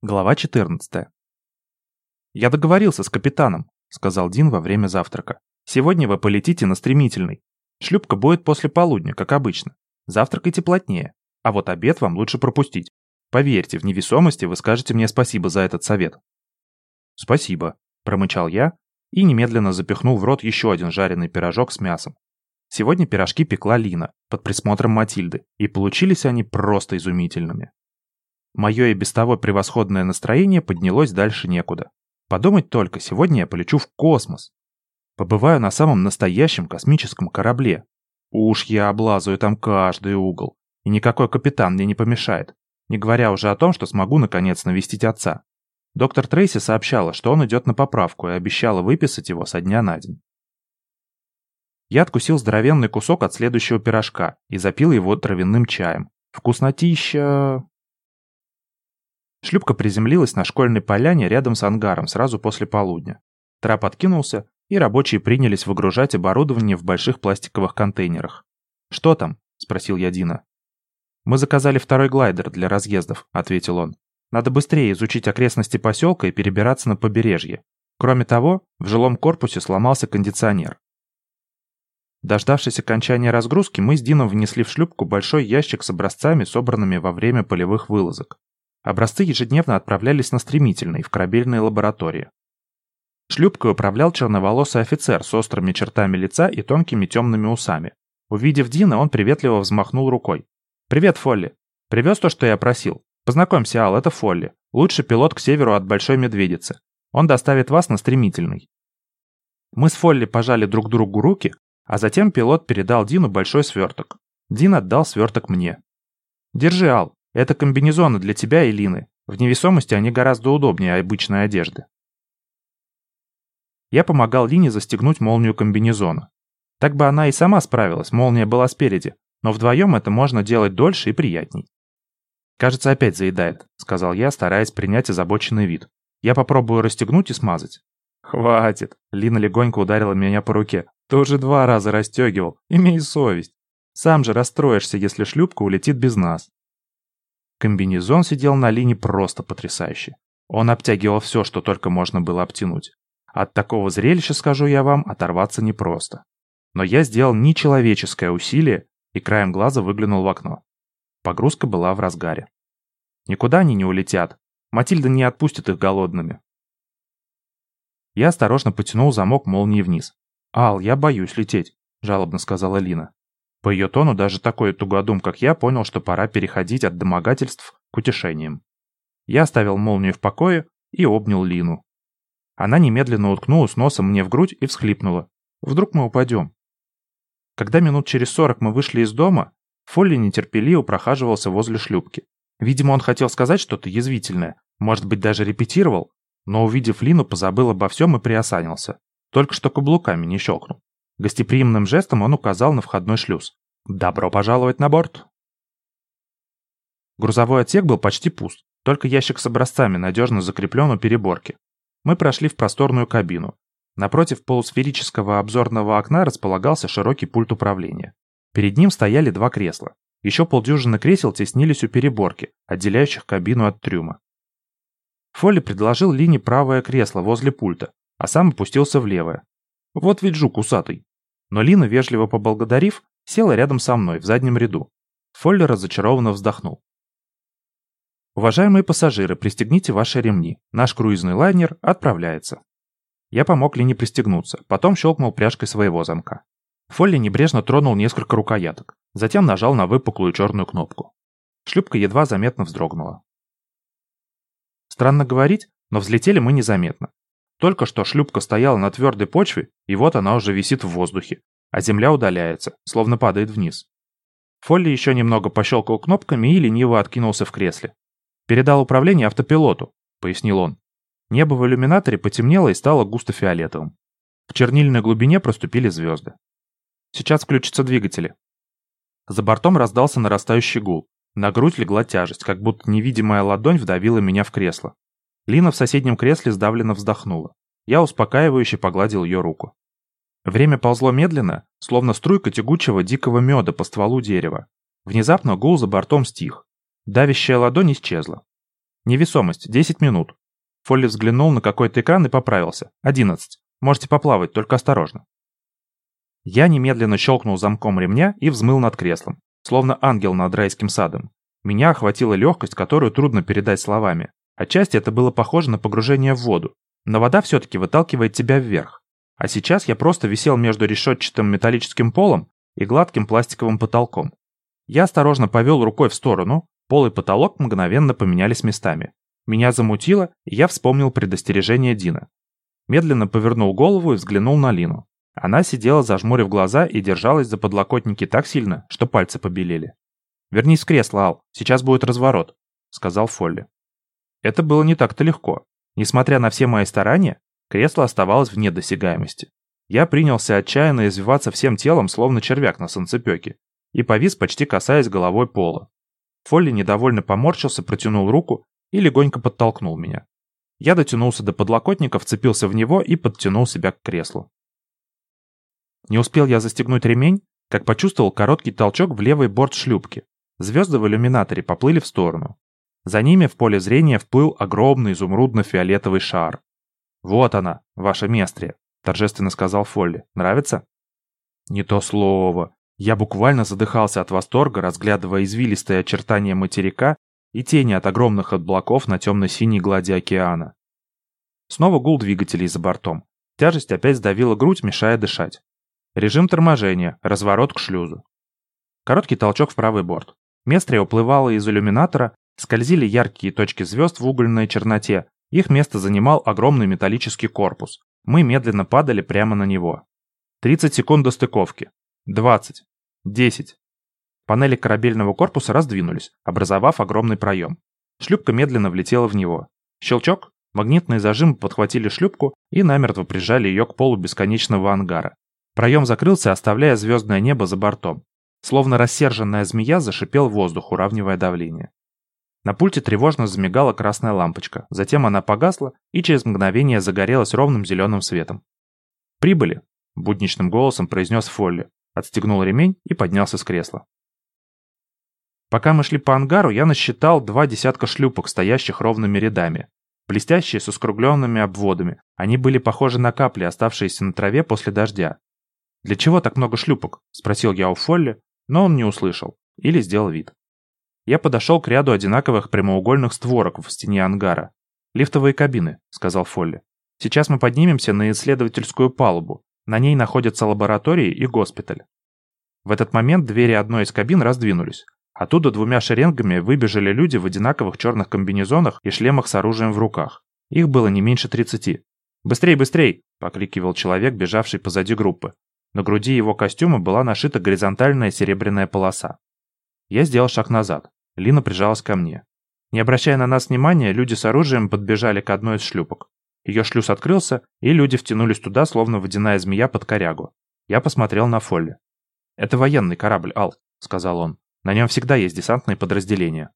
Глава 14. «Я договорился с капитаном», — сказал Дин во время завтрака. «Сегодня вы полетите на стремительный. Шлюпка будет после полудня, как обычно. Завтракайте плотнее, а вот обед вам лучше пропустить. Поверьте, в невесомости вы скажете мне спасибо за этот совет». «Спасибо», — промычал я и немедленно запихнул в рот еще один жареный пирожок с мясом. Сегодня пирожки пекла Лина под присмотром Матильды, и получились они просто изумительными. Мое и без того превосходное настроение поднялось дальше некуда. Подумать только, сегодня я полечу в космос. Побываю на самом настоящем космическом корабле. Уж я облазаю там каждый угол, и никакой капитан мне не помешает. Не говоря уже о том, что смогу наконец навестить отца. Доктор Трейси сообщала, что он идет на поправку и обещала выписать его со дня на день. Я откусил здоровенный кусок от следующего пирожка и запил его травяным чаем. Вкуснотища... Шлюпка приземлилась на школьной поляне рядом с ангаром сразу после полудня. Трап откинулся, и рабочие принялись выгружать оборудование в больших пластиковых контейнерах. «Что там?» – спросил я Дина. «Мы заказали второй глайдер для разъездов», – ответил он. «Надо быстрее изучить окрестности поселка и перебираться на побережье. Кроме того, в жилом корпусе сломался кондиционер. Дождавшись окончания разгрузки, мы с Дином внесли в шлюпку большой ящик с образцами, собранными во время полевых вылазок. Образцы ежедневно отправлялись на стремительный в корабельные лаборатории. Шлюпкой управлял черноволосый офицер с острыми чертами лица и тонкими темными усами. Увидев Дина, он приветливо взмахнул рукой. «Привет, Фолли. Привез то, что я просил. Познакомься, Ал, это Фолли. Лучший пилот к северу от Большой Медведицы. Он доставит вас на стремительный». Мы с Фолли пожали друг другу руки, а затем пилот передал Дину большой сверток. Дин отдал сверток мне. «Держи, Ал. Это комбинезоны для тебя и Лины. В невесомости они гораздо удобнее обычной одежды. Я помогал Лине застегнуть молнию комбинезона. Так бы она и сама справилась, молния была спереди, но вдвоем это можно делать дольше и приятней. «Кажется, опять заедает», — сказал я, стараясь принять озабоченный вид. «Я попробую расстегнуть и смазать». «Хватит!» — Лина легонько ударила меня по руке. «Ты уже два раза расстегивал. Имей совесть. Сам же расстроишься, если шлюпка улетит без нас». Комбинезон сидел на линии просто потрясающе. Он обтягивал все, что только можно было обтянуть. От такого зрелища, скажу я вам, оторваться непросто. Но я сделал нечеловеческое усилие и краем глаза выглянул в окно. Погрузка была в разгаре. Никуда они не улетят. Матильда не отпустит их голодными. Я осторожно потянул замок молнии вниз. «Ал, я боюсь лететь», — жалобно сказала Лина. По ее тону даже такой тугодум, как я, понял, что пора переходить от домогательств к утешениям. Я оставил молнию в покое и обнял Лину. Она немедленно уткнулась носом мне в грудь и всхлипнула. Вдруг мы упадем. Когда минут через сорок мы вышли из дома, Фолли нетерпеливо прохаживался возле шлюпки. Видимо, он хотел сказать что-то язвительное, может быть, даже репетировал, но, увидев Лину, позабыл обо всем и приосанился. Только что каблуками не щелкнул. Гостеприимным жестом он указал на входной шлюз. «Добро пожаловать на борт!» Грузовой отсек был почти пуст, только ящик с образцами надежно закреплен у переборки. Мы прошли в просторную кабину. Напротив полусферического обзорного окна располагался широкий пульт управления. Перед ним стояли два кресла. Еще полдюжины кресел теснились у переборки, отделяющих кабину от трюма. Фолли предложил Лине правое кресло возле пульта, а сам опустился в левое. Вот ведь жук усатый. Но Лина, вежливо поблагодарив, села рядом со мной в заднем ряду. Фолли разочарованно вздохнул. «Уважаемые пассажиры, пристегните ваши ремни. Наш круизный лайнер отправляется». Я помог Лине пристегнуться, потом щелкнул пряжкой своего замка. Фолли небрежно тронул несколько рукояток, затем нажал на выпуклую черную кнопку. Шлюпка едва заметно вздрогнула. Странно говорить, но взлетели мы незаметно. Только что шлюпка стояла на твердой почве, и вот она уже висит в воздухе, а земля удаляется, словно падает вниз. Фолли еще немного пощелкал кнопками и лениво откинулся в кресле. «Передал управление автопилоту», — пояснил он. Небо в иллюминаторе потемнело и стало густо фиолетовым. В чернильной глубине проступили звезды. Сейчас включатся двигатели. За бортом раздался нарастающий гул. На грудь легла тяжесть, как будто невидимая ладонь вдавила меня в кресло. Лина в соседнем кресле сдавленно вздохнула. Я успокаивающе погладил ее руку. Время ползло медленно, словно струйка тягучего дикого меда по стволу дерева. Внезапно гул за бортом стих. Давящая ладонь исчезла. Невесомость, 10 минут. Фолли взглянул на какой-то экран и поправился. 11. Можете поплавать, только осторожно. Я немедленно щелкнул замком ремня и взмыл над креслом, словно ангел над райским садом. Меня охватила легкость, которую трудно передать словами. Отчасти это было похоже на погружение в воду, но вода все-таки выталкивает тебя вверх. А сейчас я просто висел между решетчатым металлическим полом и гладким пластиковым потолком. Я осторожно повел рукой в сторону, пол и потолок мгновенно поменялись местами. Меня замутило, и я вспомнил предостережение Дина. Медленно повернул голову и взглянул на Лину. Она сидела, зажмурив глаза, и держалась за подлокотники так сильно, что пальцы побелели. «Вернись в кресло, Ал, сейчас будет разворот», — сказал Фолли. Это было не так-то легко. Несмотря на все мои старания, кресло оставалось вне досягаемости. Я принялся отчаянно извиваться всем телом, словно червяк на солнцепеке, и повис, почти касаясь головой пола. Фолли недовольно поморщился, протянул руку и легонько подтолкнул меня. Я дотянулся до подлокотника, вцепился в него и подтянул себя к креслу. Не успел я застегнуть ремень, как почувствовал короткий толчок в левый борт шлюпки. Звезды в иллюминаторе поплыли в сторону. За ними в поле зрения вплыл огромный изумрудно-фиолетовый шар. «Вот она, ваша местрия», — торжественно сказал Фолли. «Нравится?» «Не то слово. Я буквально задыхался от восторга, разглядывая извилистые очертания материка и тени от огромных облаков на темно-синей глади океана. Снова гул двигателей за бортом. Тяжесть опять сдавила грудь, мешая дышать. Режим торможения, разворот к шлюзу. Короткий толчок в правый борт. Местрия уплывала из иллюминатора, скользили яркие точки звезд в угольной черноте. Их место занимал огромный металлический корпус. Мы медленно падали прямо на него. 30 секунд до стыковки. 20. 10. Панели корабельного корпуса раздвинулись, образовав огромный проем. Шлюпка медленно влетела в него. Щелчок. Магнитные зажимы подхватили шлюпку и намертво прижали ее к полу бесконечного ангара. Проем закрылся, оставляя звездное небо за бортом. Словно рассерженная змея зашипел воздух, уравнивая давление. На пульте тревожно замигала красная лампочка, затем она погасла и через мгновение загорелась ровным зеленым светом. «Прибыли!» – будничным голосом произнес Фолли, отстегнул ремень и поднялся с кресла. Пока мы шли по ангару, я насчитал два десятка шлюпок, стоящих ровными рядами. Блестящие, с искругленными обводами. Они были похожи на капли, оставшиеся на траве после дождя. «Для чего так много шлюпок?» – спросил я у Фолли, но он не услышал или сделал вид. Я подошел к ряду одинаковых прямоугольных створок в стене ангара. «Лифтовые кабины», – сказал Фолли. «Сейчас мы поднимемся на исследовательскую палубу. На ней находятся лаборатории и госпиталь». В этот момент двери одной из кабин раздвинулись. Оттуда двумя шеренгами выбежали люди в одинаковых черных комбинезонах и шлемах с оружием в руках. Их было не меньше тридцати. «Быстрей, быстрей!» – покрикивал человек, бежавший позади группы. На груди его костюма была нашита горизонтальная серебряная полоса. Я сделал шаг назад. Лина прижалась ко мне. Не обращая на нас внимания, люди с оружием подбежали к одной из шлюпок. Ее шлюз открылся, и люди втянулись туда, словно водяная змея под корягу. Я посмотрел на Фолли. «Это военный корабль, Ал», — сказал он. «На нем всегда есть десантные подразделения».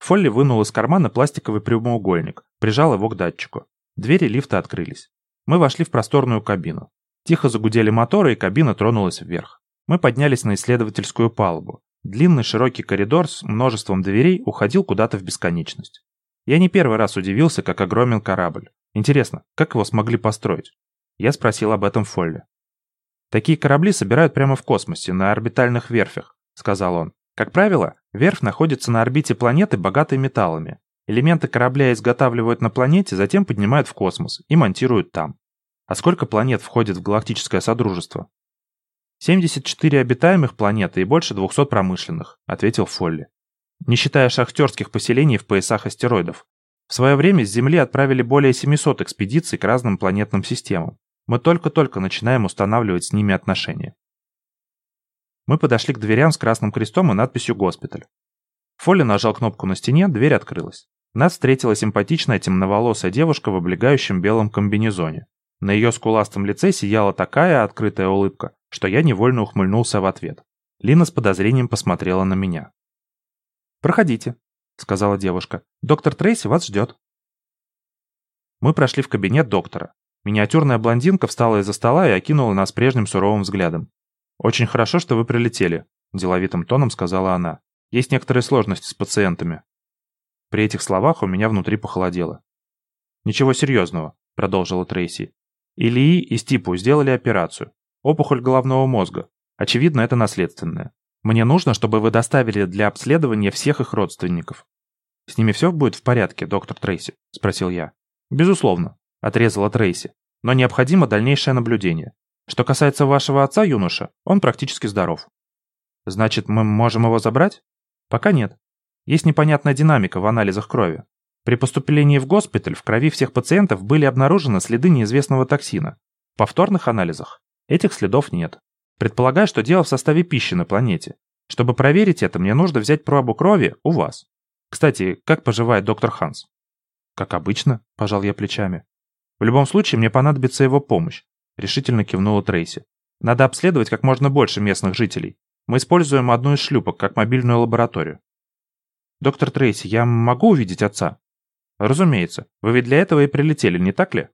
Фолли вынул из кармана пластиковый прямоугольник, прижал его к датчику. Двери лифта открылись. Мы вошли в просторную кабину. Тихо загудели моторы, и кабина тронулась вверх. Мы поднялись на исследовательскую палубу. Длинный широкий коридор с множеством дверей уходил куда-то в бесконечность. Я не первый раз удивился, как огромен корабль. Интересно, как его смогли построить? Я спросил об этом Фолли. «Такие корабли собирают прямо в космосе, на орбитальных верфях», — сказал он. «Как правило, верфь находится на орбите планеты, богатой металлами. Элементы корабля изготавливают на планете, затем поднимают в космос и монтируют там. А сколько планет входит в галактическое содружество? 74 обитаемых планеты и больше 200 промышленных, ответил Фолли. Не считая шахтерских поселений в поясах астероидов. В свое время с Земли отправили более 700 экспедиций к разным планетным системам. Мы только-только начинаем устанавливать с ними отношения. Мы подошли к дверям с красным крестом и надписью «Госпиталь». Фолли нажал кнопку на стене, дверь открылась. Нас встретила симпатичная темноволосая девушка в облегающем белом комбинезоне. На ее скуластом лице сияла такая открытая улыбка, что я невольно ухмыльнулся в ответ. Лина с подозрением посмотрела на меня. «Проходите», — сказала девушка. «Доктор Трейси вас ждет». Мы прошли в кабинет доктора. Миниатюрная блондинка встала из-за стола и окинула нас прежним суровым взглядом. «Очень хорошо, что вы прилетели», — деловитым тоном сказала она. «Есть некоторые сложности с пациентами. При этих словах у меня внутри похолодело. «Ничего серьезного», — продолжила Трейси. «Ильи и Стипу сделали операцию. Опухоль головного мозга. Очевидно, это наследственное. Мне нужно, чтобы вы доставили для обследования всех их родственников». «С ними все будет в порядке, доктор Трейси?» — спросил я. «Безусловно», — отрезала Трейси. «Но необходимо дальнейшее наблюдение. Что касается вашего отца, юноша, он практически здоров». «Значит, мы можем его забрать?» «Пока нет. Есть непонятная динамика в анализах крови. При поступлении в госпиталь в крови всех пациентов были обнаружены следы неизвестного токсина. В повторных анализах этих следов нет. Предполагаю, что дело в составе пищи на планете. Чтобы проверить это, мне нужно взять пробу крови у вас. Кстати, как поживает доктор Ханс? Как обычно, пожал я плечами. В любом случае, мне понадобится его помощь, решительно кивнула Трейси. Надо обследовать как можно больше местных жителей. Мы используем одну из шлюпок как мобильную лабораторию. Доктор Трейси, я могу увидеть отца? Разумеется. Вы ведь для этого и прилетели, не так ли?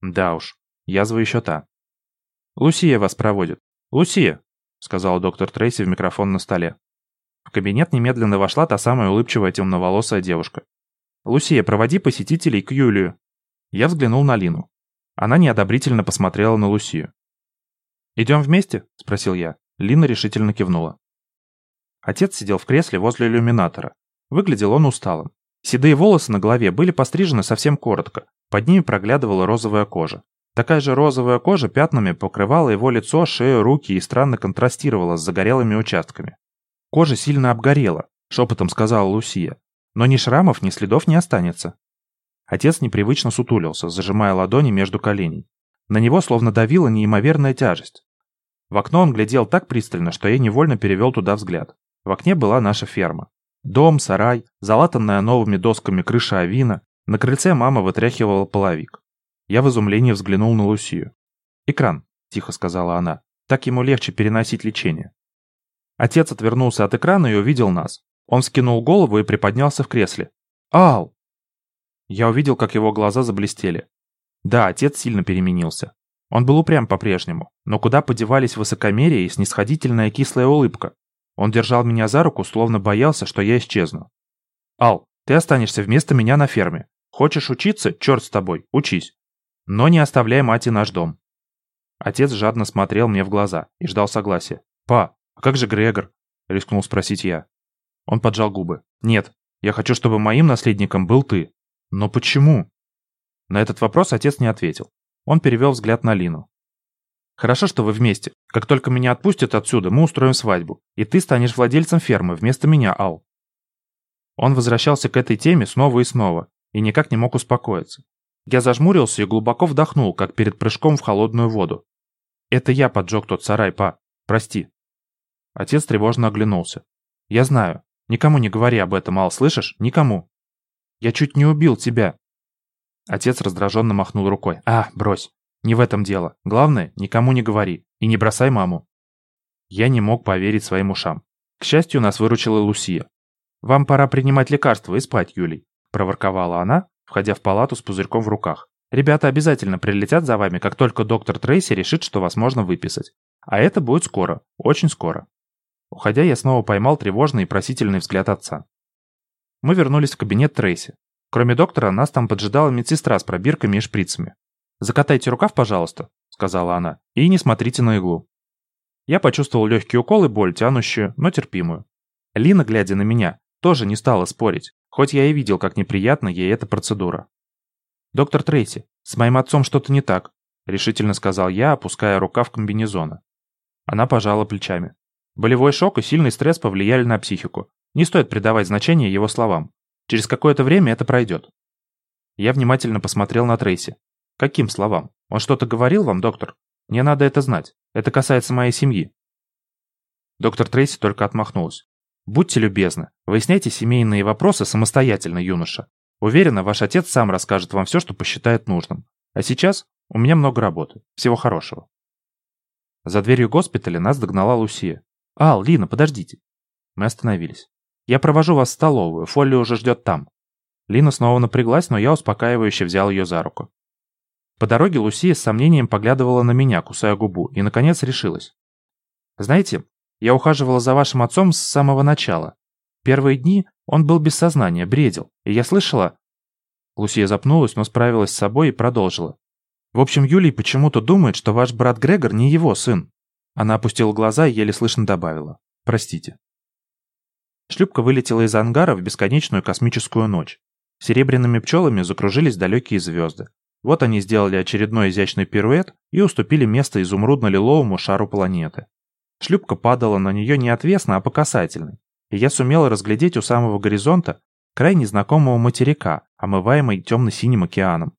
Да уж, язва еще та. Лусия вас проводит. Лусия, сказал доктор Трейси в микрофон на столе. В кабинет немедленно вошла та самая улыбчивая темноволосая девушка. «Лусия, проводи посетителей к Юлию». Я взглянул на Лину. Она неодобрительно посмотрела на Лусию. «Идем вместе?» – спросил я. Лина решительно кивнула. Отец сидел в кресле возле иллюминатора. Выглядел он усталым. Седые волосы на голове были пострижены совсем коротко, под ними проглядывала розовая кожа. Такая же розовая кожа пятнами покрывала его лицо, шею, руки и странно контрастировала с загорелыми участками. Кожа сильно обгорела, шепотом сказала Лусия. Но ни шрамов, ни следов не останется. Отец непривычно сутулился, зажимая ладони между коленей. На него словно давила неимоверная тяжесть. В окно он глядел так пристально, что я невольно перевел туда взгляд. В окне была наша ферма. Дом, сарай, залатанная новыми досками крыша авина. На крыльце мама вытряхивала половик. Я в изумлении взглянул на Лусию. «Экран», — тихо сказала она. «Так ему легче переносить лечение». Отец отвернулся от экрана и увидел нас. Он скинул голову и приподнялся в кресле. «Ал!» Я увидел, как его глаза заблестели. Да, отец сильно переменился. Он был упрям по-прежнему, но куда подевались высокомерие и снисходительная кислая улыбка? Он держал меня за руку, словно боялся, что я исчезну. «Ал, ты останешься вместо меня на ферме. Хочешь учиться? Черт с тобой, учись. Но не оставляй мать и наш дом». Отец жадно смотрел мне в глаза и ждал согласия. «Па, «А как же Грегор?» — рискнул спросить я. Он поджал губы. «Нет, я хочу, чтобы моим наследником был ты». «Но почему?» На этот вопрос отец не ответил. Он перевел взгляд на Лину. «Хорошо, что вы вместе. Как только меня отпустят отсюда, мы устроим свадьбу, и ты станешь владельцем фермы вместо меня, Ал». Он возвращался к этой теме снова и снова, и никак не мог успокоиться. Я зажмурился и глубоко вдохнул, как перед прыжком в холодную воду. «Это я поджег тот сарай, па. Прости». Отец тревожно оглянулся. «Я знаю. Никому не говори об этом, Ал, слышишь? Никому. Я чуть не убил тебя». Отец раздраженно махнул рукой. «А, брось. Не в этом дело. Главное, никому не говори. И не бросай маму». Я не мог поверить своим ушам. К счастью, нас выручила Лусия. «Вам пора принимать лекарства и спать, Юлий», – проворковала она, входя в палату с пузырьком в руках. «Ребята обязательно прилетят за вами, как только доктор Трейси решит, что вас можно выписать. А это будет скоро, очень скоро». Уходя, я снова поймал тревожный и просительный взгляд отца. Мы вернулись в кабинет Трейси. Кроме доктора, нас там поджидала медсестра с пробирками и шприцами. «Закатайте рукав, пожалуйста», — сказала она, — «и не смотрите на иглу». Я почувствовал легкий укол и боль, тянущую, но терпимую. Лина, глядя на меня, тоже не стала спорить, хоть я и видел, как неприятна ей эта процедура. «Доктор Трейси, с моим отцом что-то не так», — решительно сказал я, опуская рукав комбинезона. Она пожала плечами. Болевой шок и сильный стресс повлияли на психику. Не стоит придавать значение его словам. Через какое-то время это пройдет. Я внимательно посмотрел на Трейси. Каким словам? Он что-то говорил вам, доктор? Мне надо это знать. Это касается моей семьи. Доктор Трейси только отмахнулась. Будьте любезны, выясняйте семейные вопросы самостоятельно, юноша. Уверена, ваш отец сам расскажет вам все, что посчитает нужным. А сейчас у меня много работы. Всего хорошего. За дверью госпиталя нас догнала Лусия. «Ал, Лина, подождите». Мы остановились. «Я провожу вас в столовую, Фолли уже ждет там». Лина снова напряглась, но я успокаивающе взял ее за руку. По дороге Лусия с сомнением поглядывала на меня, кусая губу, и, наконец, решилась. «Знаете, я ухаживала за вашим отцом с самого начала. Первые дни он был без сознания, бредил, и я слышала...» Лусия запнулась, но справилась с собой и продолжила. «В общем, Юлий почему-то думает, что ваш брат Грегор не его сын». Она опустила глаза и еле слышно добавила. «Простите». Шлюпка вылетела из ангара в бесконечную космическую ночь. Серебряными пчелами закружились далекие звезды. Вот они сделали очередной изящный пируэт и уступили место изумрудно-лиловому шару планеты. Шлюпка падала на нее не отвесно, а по касательной, и я сумел разглядеть у самого горизонта край незнакомого материка, омываемый темно-синим океаном.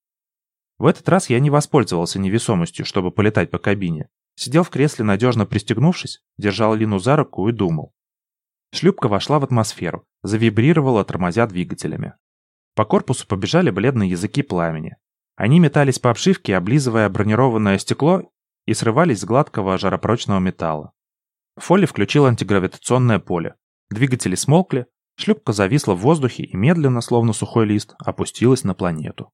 В этот раз я не воспользовался невесомостью, чтобы полетать по кабине. Сидел в кресле, надежно пристегнувшись, держал Лину за руку и думал. Шлюпка вошла в атмосферу, завибрировала, тормозя двигателями. По корпусу побежали бледные языки пламени. Они метались по обшивке, облизывая бронированное стекло и срывались с гладкого жаропрочного металла. Фолли включил антигравитационное поле. Двигатели смолкли, шлюпка зависла в воздухе и медленно, словно сухой лист, опустилась на планету.